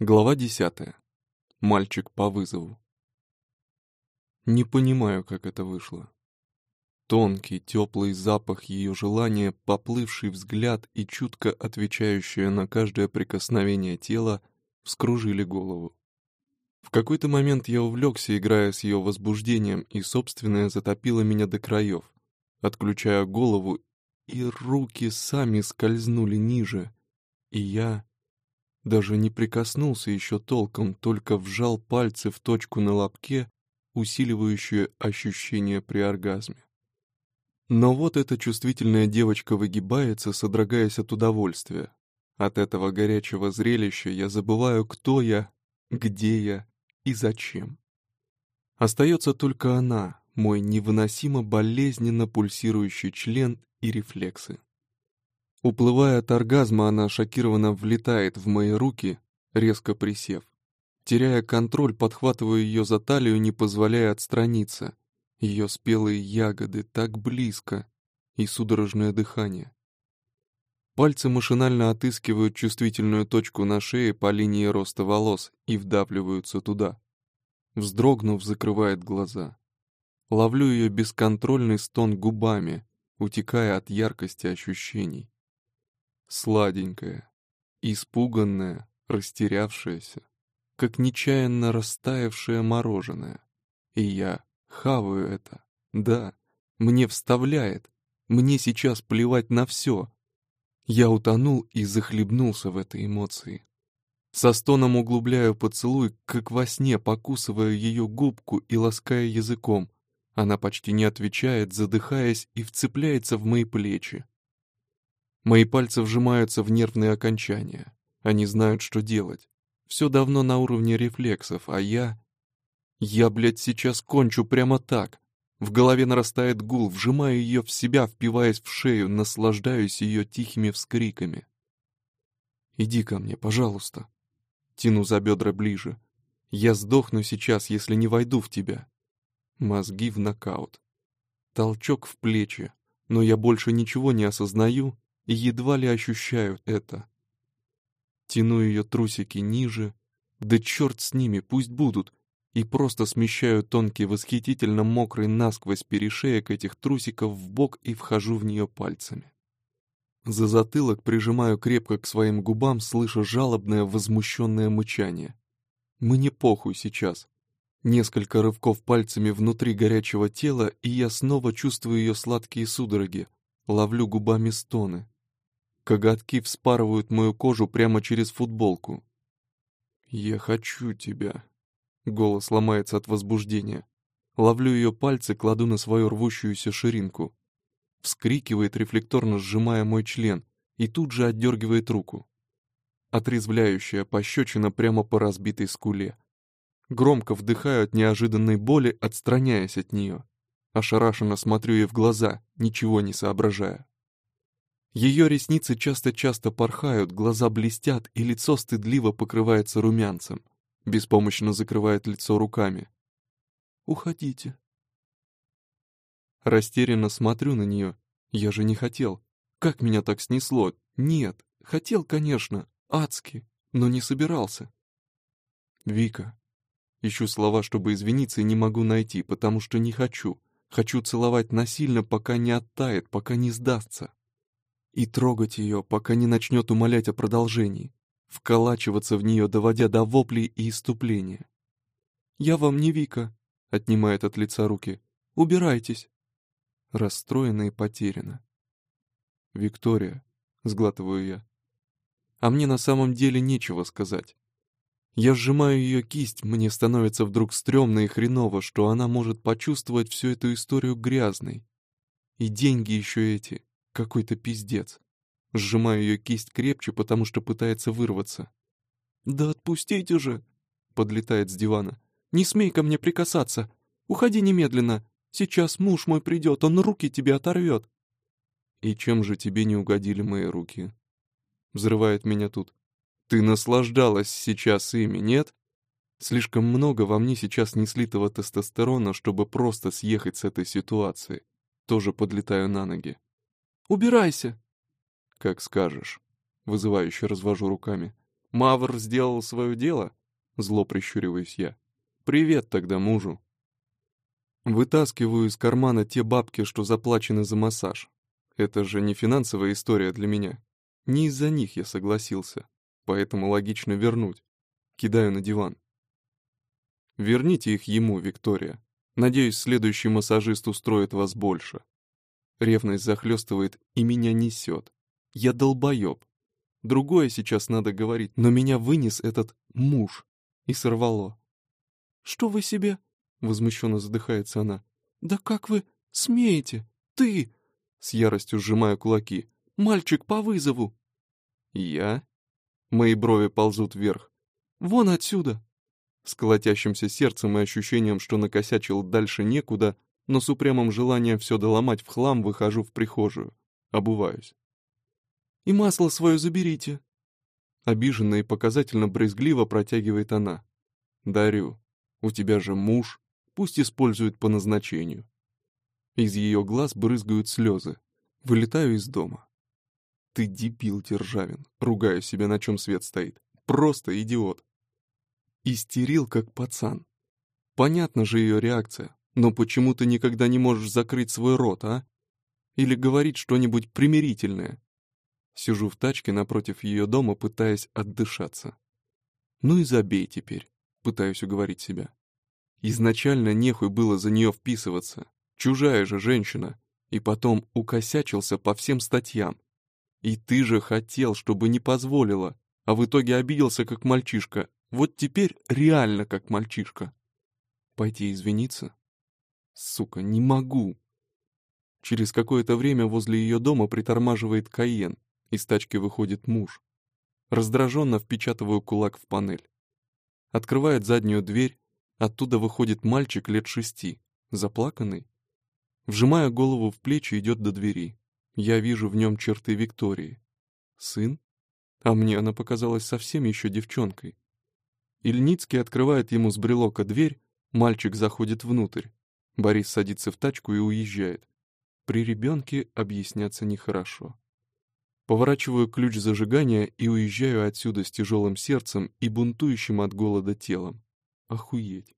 Глава десятая. Мальчик по вызову. Не понимаю, как это вышло. Тонкий, теплый запах ее желания, поплывший взгляд и чутко отвечающее на каждое прикосновение тела вскружили голову. В какой-то момент я увлекся, играя с ее возбуждением, и собственное затопило меня до краев, отключая голову, и руки сами скользнули ниже, и я даже не прикоснулся еще толком, только вжал пальцы в точку на лобке, усиливающую ощущение при оргазме. Но вот эта чувствительная девочка выгибается, содрогаясь от удовольствия. От этого горячего зрелища я забываю, кто я, где я и зачем. Остается только она, мой невыносимо болезненно пульсирующий член и рефлексы. Уплывая от оргазма, она шокированно влетает в мои руки, резко присев. Теряя контроль, подхватываю ее за талию, не позволяя отстраниться. Ее спелые ягоды так близко и судорожное дыхание. Пальцы машинально отыскивают чувствительную точку на шее по линии роста волос и вдавливаются туда. Вздрогнув, закрывает глаза. Ловлю ее бесконтрольный стон губами, утекая от яркости ощущений сладенькая, испуганная, растерявшаяся, как нечаянно растаявшее мороженое. И я хаваю это. Да, мне вставляет. Мне сейчас плевать на все. Я утонул и захлебнулся в этой эмоции. Со стоном углубляю поцелуй, как во сне, покусывая ее губку и лаская языком. Она почти не отвечает, задыхаясь и вцепляется в мои плечи. Мои пальцы вжимаются в нервные окончания. Они знают, что делать. Все давно на уровне рефлексов, а я... Я, блядь, сейчас кончу прямо так. В голове нарастает гул, вжимаю ее в себя, впиваясь в шею, наслаждаюсь ее тихими вскриками. «Иди ко мне, пожалуйста». Тяну за бедра ближе. «Я сдохну сейчас, если не войду в тебя». Мозги в нокаут. Толчок в плечи, но я больше ничего не осознаю и едва ли ощущаю это. Тяну ее трусики ниже, да черт с ними, пусть будут, и просто смещаю тонкий восхитительно мокрый насквозь перешеек этих трусиков в бок и вхожу в нее пальцами. За затылок прижимаю крепко к своим губам, слыша жалобное возмущенное мычание. Мне похуй сейчас. Несколько рывков пальцами внутри горячего тела, и я снова чувствую ее сладкие судороги, ловлю губами стоны. Коготки вспарывают мою кожу прямо через футболку. «Я хочу тебя». Голос ломается от возбуждения. Ловлю ее пальцы, кладу на свою рвущуюся ширинку. Вскрикивает, рефлекторно сжимая мой член, и тут же отдергивает руку. Отрезвляющая пощечина прямо по разбитой скуле. Громко вдыхаю от неожиданной боли, отстраняясь от нее. Ошарашенно смотрю ей в глаза, ничего не соображая. Ее ресницы часто-часто порхают, глаза блестят, и лицо стыдливо покрывается румянцем. Беспомощно закрывает лицо руками. «Уходите». Растерянно смотрю на нее. Я же не хотел. Как меня так снесло? Нет. Хотел, конечно. Адски. Но не собирался. Вика. Ищу слова, чтобы извиниться, и не могу найти, потому что не хочу. Хочу целовать насильно, пока не оттает, пока не сдастся и трогать ее, пока не начнет умолять о продолжении, вколачиваться в нее, доводя до воплей и иступления. «Я вам не Вика», — отнимает от лица руки. «Убирайтесь». Расстроена и потеряна. «Виктория», — сглатываю я. А мне на самом деле нечего сказать. Я сжимаю ее кисть, мне становится вдруг стрёмно и хреново, что она может почувствовать всю эту историю грязной. И деньги еще эти, какой-то пиздец. Сжимаю ее кисть крепче, потому что пытается вырваться. «Да отпустите же!» — подлетает с дивана. «Не смей ко мне прикасаться! Уходи немедленно! Сейчас муж мой придет, он руки тебе оторвет!» «И чем же тебе не угодили мои руки?» Взрывает меня тут. «Ты наслаждалась сейчас ими, нет?» Слишком много во мне сейчас не слитого тестостерона, чтобы просто съехать с этой ситуации. Тоже подлетаю на ноги. Убирайся!» «Как скажешь», — вызывающе развожу руками. Мавр сделал свое дело? Зло прищуриваюсь я. Привет тогда мужу. Вытаскиваю из кармана те бабки, что заплачены за массаж. Это же не финансовая история для меня. Не из-за них я согласился, поэтому логично вернуть. Кидаю на диван. Верните их ему, Виктория. Надеюсь, следующий массажист устроит вас больше. Ревность захлестывает и меня несет. Я долбоеб. Другое сейчас надо говорить, но меня вынес этот муж и сорвало. «Что вы себе?» — возмущенно задыхается она. «Да как вы смеете? Ты!» С яростью сжимаю кулаки. «Мальчик по вызову!» «Я?» Мои брови ползут вверх. «Вон отсюда!» С колотящимся сердцем и ощущением, что накосячил дальше некуда, но с упрямым желанием все доломать в хлам выхожу в прихожую. Обуваюсь. «И масло свое заберите!» Обиженно и показательно брезгливо протягивает она. «Дарю. У тебя же муж. Пусть использует по назначению». Из ее глаз брызгают слезы. Вылетаю из дома. «Ты дебил, Державин!» Ругаю себя, на чем свет стоит. «Просто идиот!» Истерил, как пацан. Понятно же ее реакция, но почему ты никогда не можешь закрыть свой рот, а? Или говорить что-нибудь примирительное? Сижу в тачке напротив ее дома, пытаясь отдышаться. Ну и забей теперь, пытаюсь уговорить себя. Изначально нехуй было за нее вписываться. Чужая же женщина. И потом укосячился по всем статьям. И ты же хотел, чтобы не позволила, а в итоге обиделся как мальчишка, вот теперь реально как мальчишка. Пойти извиниться? Сука, не могу. Через какое-то время возле ее дома притормаживает Каен, из тачки выходит муж. Раздраженно впечатываю кулак в панель. Открывает заднюю дверь, оттуда выходит мальчик лет шести, заплаканный. Вжимая голову в плечи, идет до двери. Я вижу в нем черты Виктории. Сын? А мне она показалась совсем еще девчонкой. Ильницкий открывает ему с брелока дверь, мальчик заходит внутрь. Борис садится в тачку и уезжает. При ребенке объясняться нехорошо. Поворачиваю ключ зажигания и уезжаю отсюда с тяжелым сердцем и бунтующим от голода телом. Охуеть.